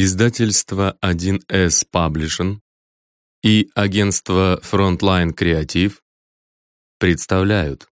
Издательство 1С Publishing и агентство Frontline Creative представляют.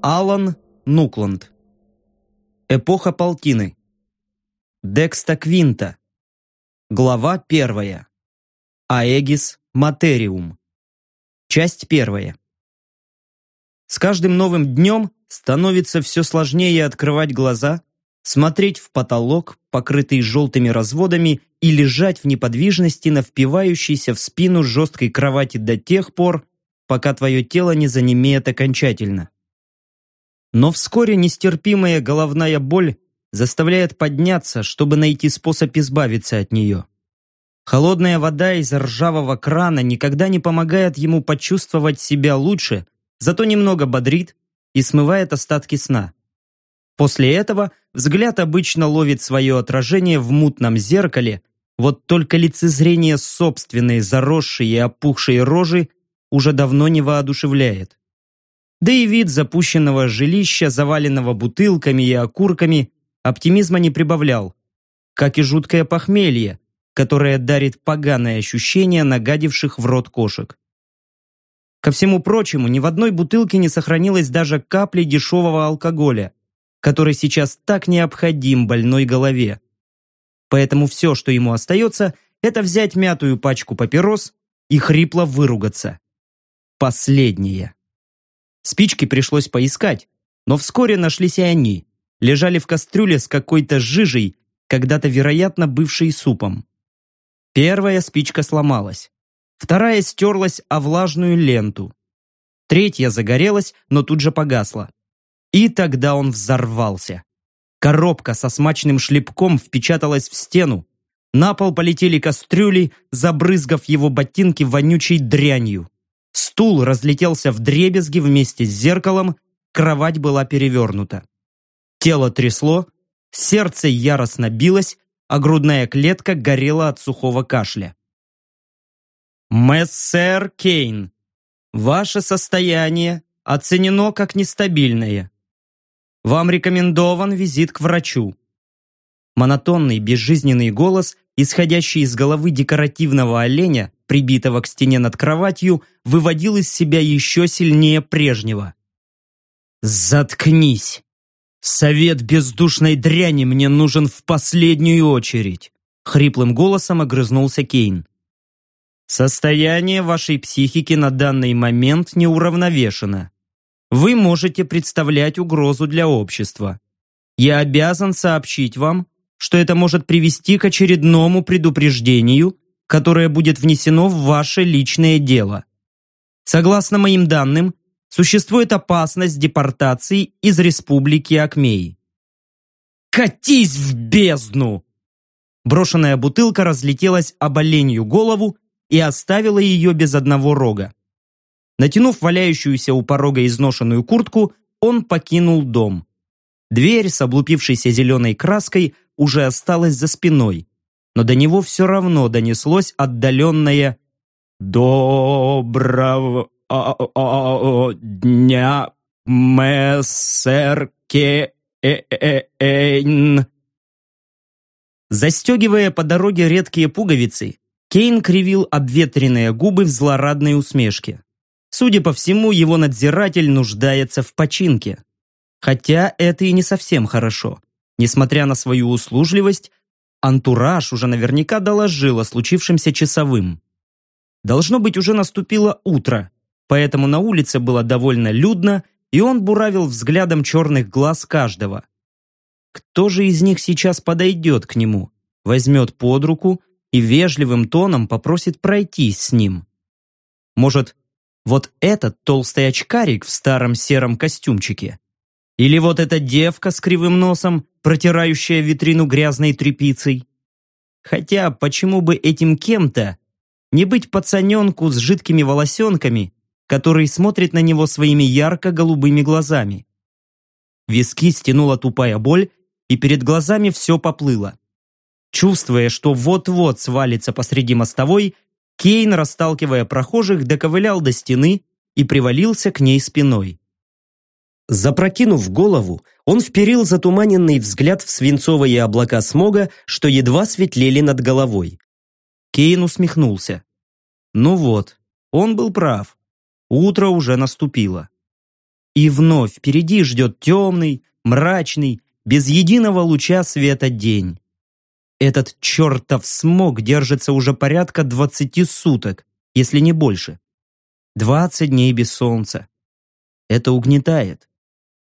Алан Нукланд. Эпоха Полтины. Декста Квинта. Глава первая. Аэгис Материум. Часть первая с каждым новым днем становится все сложнее открывать глаза, смотреть в потолок, покрытый желтыми разводами, и лежать в неподвижности на впивающейся в спину жесткой кровати до тех пор, пока твое тело не занемеет окончательно. Но вскоре нестерпимая головная боль заставляет подняться, чтобы найти способ избавиться от нее. Холодная вода из ржавого крана никогда не помогает ему почувствовать себя лучше, зато немного бодрит и смывает остатки сна. После этого взгляд обычно ловит свое отражение в мутном зеркале, вот только лицезрение собственной заросшей и опухшей рожи уже давно не воодушевляет. Да и вид запущенного жилища, заваленного бутылками и окурками, оптимизма не прибавлял, как и жуткое похмелье, которое дарит поганое ощущение нагадивших в рот кошек. Ко всему прочему, ни в одной бутылке не сохранилось даже капли дешевого алкоголя, который сейчас так необходим больной голове. Поэтому все, что ему остается, это взять мятую пачку папирос и хрипло выругаться. Последнее. Спички пришлось поискать, но вскоре нашлись и они. Лежали в кастрюле с какой-то жижей, когда-то, вероятно, бывшей супом. Первая спичка сломалась. Вторая стерлась о влажную ленту. Третья загорелась, но тут же погасла. И тогда он взорвался. Коробка со смачным шлепком впечаталась в стену. На пол полетели кастрюли, забрызгав его ботинки вонючей дрянью. Стул разлетелся в дребезги вместе с зеркалом, кровать была перевернута. Тело трясло, сердце яростно билось, а грудная клетка горела от сухого кашля. «Мессер Кейн, ваше состояние оценено как нестабильное. Вам рекомендован визит к врачу». Монотонный, безжизненный голос, исходящий из головы декоративного оленя, прибитого к стене над кроватью, выводил из себя еще сильнее прежнего. «Заткнись! Совет бездушной дряни мне нужен в последнюю очередь!» Хриплым голосом огрызнулся Кейн. Состояние вашей психики на данный момент неуравновешено. Вы можете представлять угрозу для общества. Я обязан сообщить вам, что это может привести к очередному предупреждению, которое будет внесено в ваше личное дело. Согласно моим данным, существует опасность депортации из республики Акмей. «Катись в бездну!» Брошенная бутылка разлетелась об оленью голову и оставила ее без одного рога. Натянув валяющуюся у порога изношенную куртку, он покинул дом. Дверь с облупившейся зеленой краской уже осталась за спиной, но до него все равно донеслось отдаленное «Доброго дня, мессер Кейн!» Застегивая по дороге редкие пуговицы, Кейн кривил обветренные губы в злорадной усмешке. Судя по всему, его надзиратель нуждается в починке. Хотя это и не совсем хорошо. Несмотря на свою услужливость, антураж уже наверняка доложил о случившемся часовым. Должно быть, уже наступило утро, поэтому на улице было довольно людно, и он буравил взглядом черных глаз каждого. Кто же из них сейчас подойдет к нему, возьмет под руку и вежливым тоном попросит пройтись с ним. Может, вот этот толстый очкарик в старом сером костюмчике? Или вот эта девка с кривым носом, протирающая витрину грязной тряпицей? Хотя, почему бы этим кем-то не быть пацаненку с жидкими волосенками, который смотрит на него своими ярко-голубыми глазами? Виски стянула тупая боль, и перед глазами все поплыло. Чувствуя, что вот-вот свалится посреди мостовой, Кейн, расталкивая прохожих, доковылял до стены, и привалился к ней спиной. Запрокинув голову, он вперил затуманенный взгляд в свинцовые облака смога, что едва светлели над головой. Кейн усмехнулся. Ну вот, он был прав. Утро уже наступило. И вновь впереди ждет темный, мрачный, без единого луча света день. Этот чертов смог держится уже порядка двадцати суток, если не больше. Двадцать дней без солнца. Это угнетает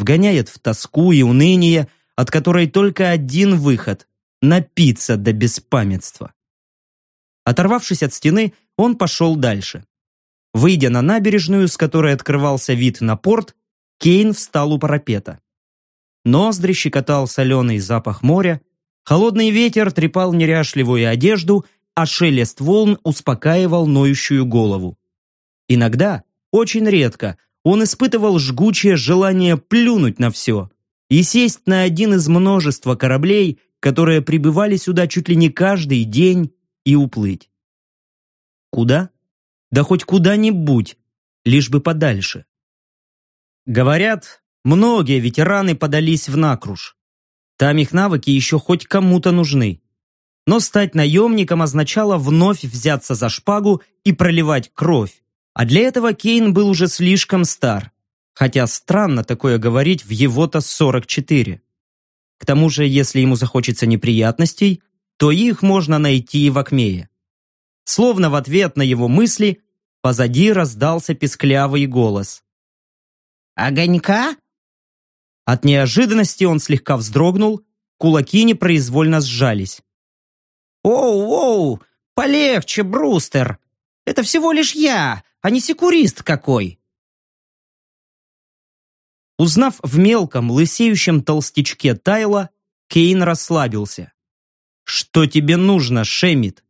вгоняет в тоску и уныние, от которой только один выход – напиться до беспамятства. Оторвавшись от стены, он пошел дальше. Выйдя на набережную, с которой открывался вид на порт, Кейн встал у парапета. Ноздри щекотал соленый запах моря, холодный ветер трепал неряшливую одежду, а шелест волн успокаивал ноющую голову. Иногда, очень редко, он испытывал жгучее желание плюнуть на все и сесть на один из множества кораблей, которые прибывали сюда чуть ли не каждый день, и уплыть. Куда? Да хоть куда-нибудь, лишь бы подальше. Говорят, многие ветераны подались в накруш. Там их навыки еще хоть кому-то нужны. Но стать наемником означало вновь взяться за шпагу и проливать кровь, а для этого Кейн был уже слишком стар. Хотя странно такое говорить в его-то 44. К тому же, если ему захочется неприятностей, то их можно найти и в Акмее. Словно в ответ на его мысли, позади раздался песклявый голос. «Огонька?» От неожиданности он слегка вздрогнул, кулаки непроизвольно сжались. «Оу-оу! Полегче, Брустер! Это всего лишь я, а не секурист какой!» Узнав в мелком, лысеющем толстячке Тайла, Кейн расслабился. «Что тебе нужно, Шемит?»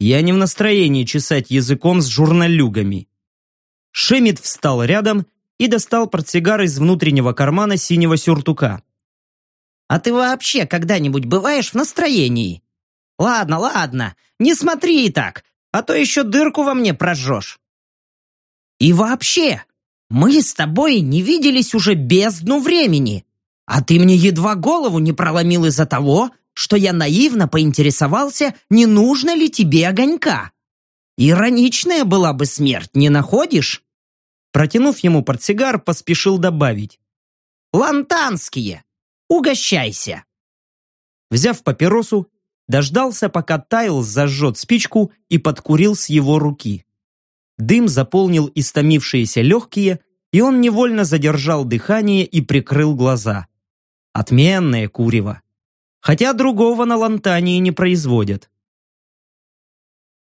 «Я не в настроении чесать языком с журналюгами». Шемит встал рядом и достал портсигар из внутреннего кармана синего сюртука. «А ты вообще когда-нибудь бываешь в настроении? Ладно, ладно, не смотри так, а то еще дырку во мне прожжешь. И вообще, мы с тобой не виделись уже бездну времени, а ты мне едва голову не проломил из-за того, что я наивно поинтересовался, не нужно ли тебе огонька. Ироничная была бы смерть, не находишь? Протянув ему портсигар, поспешил добавить. «Лантанские! Угощайся!» Взяв папиросу, дождался, пока Тайл зажжет спичку и подкурил с его руки. Дым заполнил истомившиеся легкие, и он невольно задержал дыхание и прикрыл глаза. Отменное курево. Хотя другого на Лантании не производят.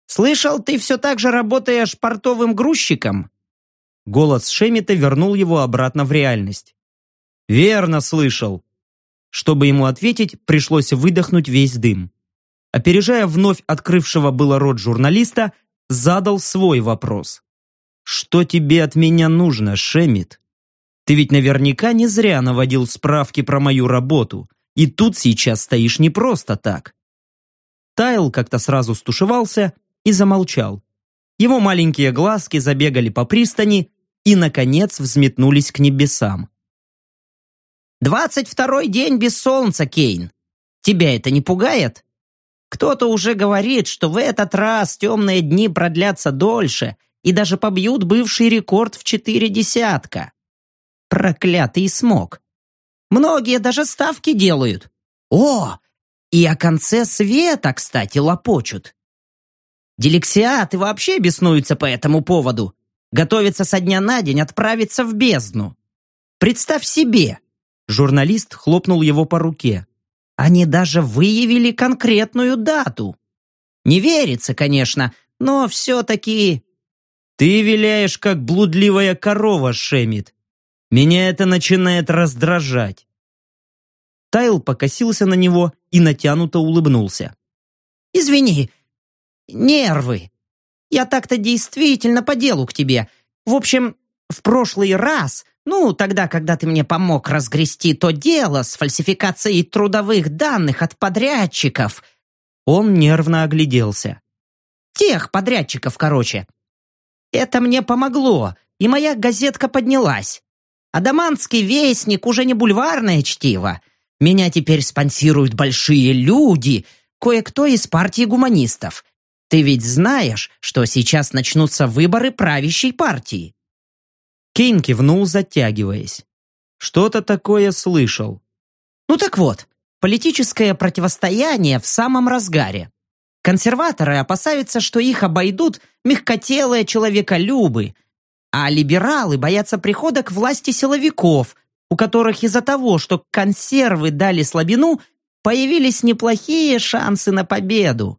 «Слышал, ты все так же работаешь портовым грузчиком?» Голос Шемита вернул его обратно в реальность. «Верно слышал». Чтобы ему ответить, пришлось выдохнуть весь дым. Опережая вновь открывшего было рот журналиста, задал свой вопрос. «Что тебе от меня нужно, Шемит? Ты ведь наверняка не зря наводил справки про мою работу, и тут сейчас стоишь не просто так». Тайл как-то сразу стушевался и замолчал. Его маленькие глазки забегали по пристани и, наконец, взметнулись к небесам. «Двадцать второй день без солнца, Кейн. Тебя это не пугает?» Кто-то уже говорит, что в этот раз темные дни продлятся дольше и даже побьют бывший рекорд в четыре десятка. Проклятый смог. Многие даже ставки делают. О, и о конце света, кстати, лопочут. Делексиаты вообще беснуются по этому поводу. Готовятся со дня на день отправиться в бездну. Представь себе. Журналист хлопнул его по руке. Они даже выявили конкретную дату. Не верится, конечно, но все-таки... Ты виляешь, как блудливая корова, Шемит. Меня это начинает раздражать. Тайл покосился на него и натянуто улыбнулся. «Извини, нервы. Я так-то действительно по делу к тебе. В общем, в прошлый раз ну, тогда, когда ты мне помог разгрести то дело с фальсификацией трудовых данных от подрядчиков. Он нервно огляделся. Тех подрядчиков, короче. Это мне помогло, и моя газетка поднялась. Адамантский вестник уже не бульварное чтиво. Меня теперь спонсируют большие люди, кое-кто из партии гуманистов. Ты ведь знаешь, что сейчас начнутся выборы правящей партии?» Кейн кивнул, затягиваясь. «Что-то такое слышал». «Ну так вот, политическое противостояние в самом разгаре. Консерваторы опасаются, что их обойдут мягкотелые человеколюбы, а либералы боятся прихода к власти силовиков, у которых из-за того, что консервы дали слабину, появились неплохие шансы на победу.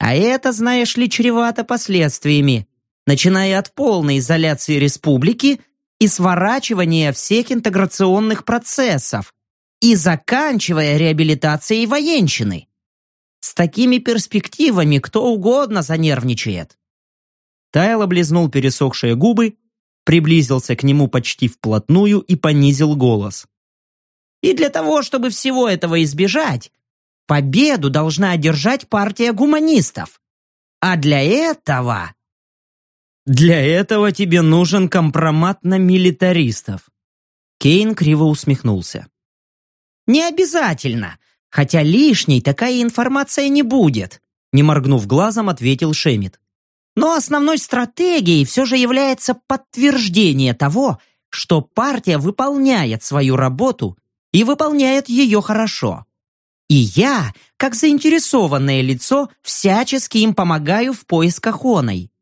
А это, знаешь ли, чревато последствиями, начиная от полной изоляции республики и сворачивания всех интеграционных процессов, и заканчивая реабилитацией военщины. С такими перспективами кто угодно занервничает. Тайл облизнул пересохшие губы, приблизился к нему почти вплотную и понизил голос. И для того, чтобы всего этого избежать, победу должна одержать партия гуманистов. А для этого... Для этого тебе нужен компромат на милитаристов. Кейн криво усмехнулся. Не обязательно, хотя лишней такая информация не будет, не моргнув глазом, ответил Шемит. Но основной стратегией все же является подтверждение того, что партия выполняет свою работу и выполняет ее хорошо. И я, как заинтересованное лицо, всячески им помогаю в поисках оной.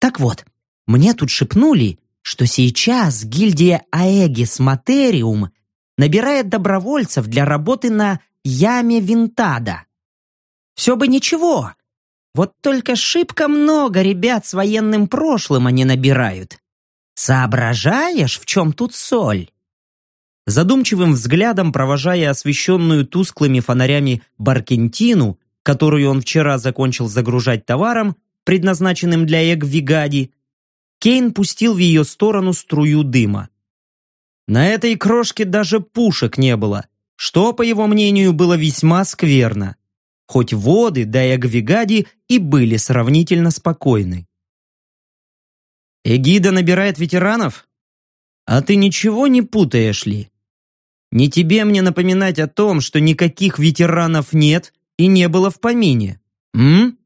Так вот, мне тут шепнули, что сейчас гильдия Аэгис Материум набирает добровольцев для работы на яме Винтада. Все бы ничего, вот только шибко много ребят с военным прошлым они набирают. Соображаешь, в чем тут соль? Задумчивым взглядом провожая освещенную тусклыми фонарями Баркентину, которую он вчера закончил загружать товаром, предназначенным для Эгвигади, Кейн пустил в ее сторону струю дыма. На этой крошке даже пушек не было, что, по его мнению, было весьма скверно хоть воды до Эгвигади и были сравнительно спокойны. «Эгида набирает ветеранов? А ты ничего не путаешь ли? Не тебе мне напоминать о том, что никаких ветеранов нет и не было в помине, м?»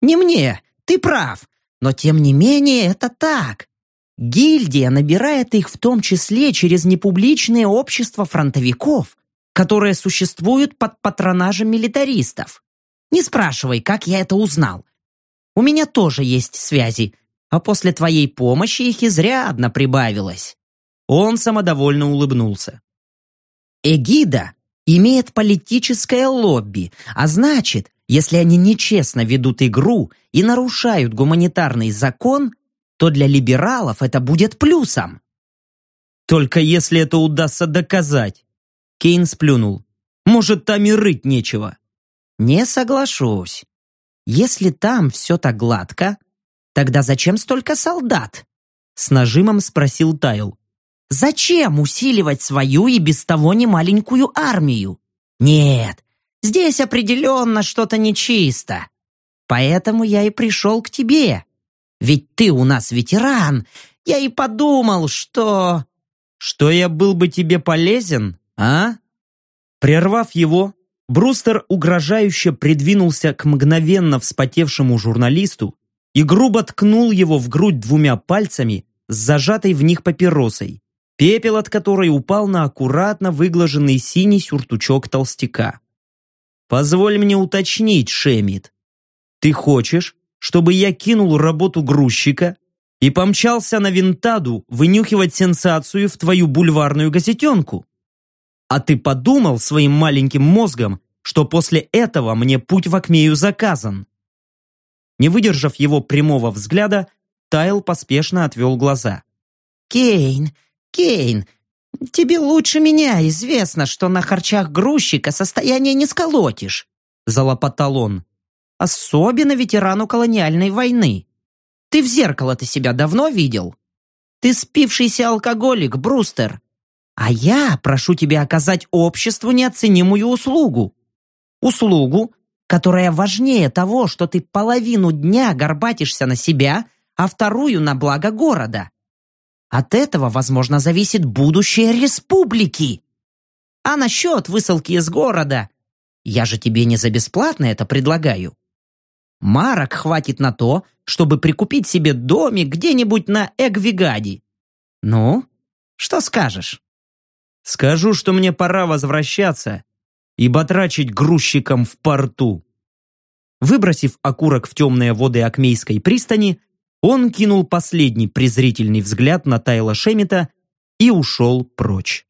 «Не мне, ты прав, но тем не менее это так. Гильдия набирает их в том числе через непубличные общества фронтовиков, которые существуют под патронажем милитаристов. Не спрашивай, как я это узнал. У меня тоже есть связи, а после твоей помощи их изрядно прибавилось». Он самодовольно улыбнулся. «Эгида имеет политическое лобби, а значит, если они нечестно ведут игру и нарушают гуманитарный закон, то для либералов это будет плюсом». «Только если это удастся доказать», Кейн сплюнул. «Может, там и рыть нечего?» «Не соглашусь. Если там все так гладко, тогда зачем столько солдат?» С нажимом спросил Тайл. «Зачем усиливать свою и без того немаленькую армию? Нет, здесь определенно что-то нечисто. Поэтому я и пришел к тебе. Ведь ты у нас ветеран. Я и подумал, что...» «Что я был бы тебе полезен?» А? Прервав его, Брустер угрожающе придвинулся к мгновенно вспотевшему журналисту и грубо ткнул его в грудь двумя пальцами с зажатой в них папиросой, пепел от которой упал на аккуратно выглаженный синий сюртучок толстяка. «Позволь мне уточнить, Шемит. Ты хочешь, чтобы я кинул работу грузчика и помчался на винтаду вынюхивать сенсацию в твою бульварную газетенку?» А ты подумал своим маленьким мозгом, что после этого мне путь в Акмею заказан?» Не выдержав его прямого взгляда, Тайл поспешно отвел глаза. «Кейн, Кейн, тебе лучше меня известно, что на харчах грузчика состояние не сколотишь», залопотал он. «Особенно ветерану колониальной войны. Ты в зеркало-то себя давно видел? Ты спившийся алкоголик, Брустер. А я прошу тебя оказать обществу неоценимую услугу. Услугу, которая важнее того, что ты половину дня горбатишься на себя, а вторую на благо города. От этого, возможно, зависит будущее республики. А насчет высылки из города, я же тебе не за бесплатно это предлагаю. Марок хватит на то, чтобы прикупить себе домик где-нибудь на Эгвигаде. Ну, что скажешь? Скажу, что мне пора возвращаться и батрачить грузчиком в порту. Выбросив окурок в темные воды Акмейской пристани, он кинул последний презрительный взгляд на Тайла Шемита и ушел прочь.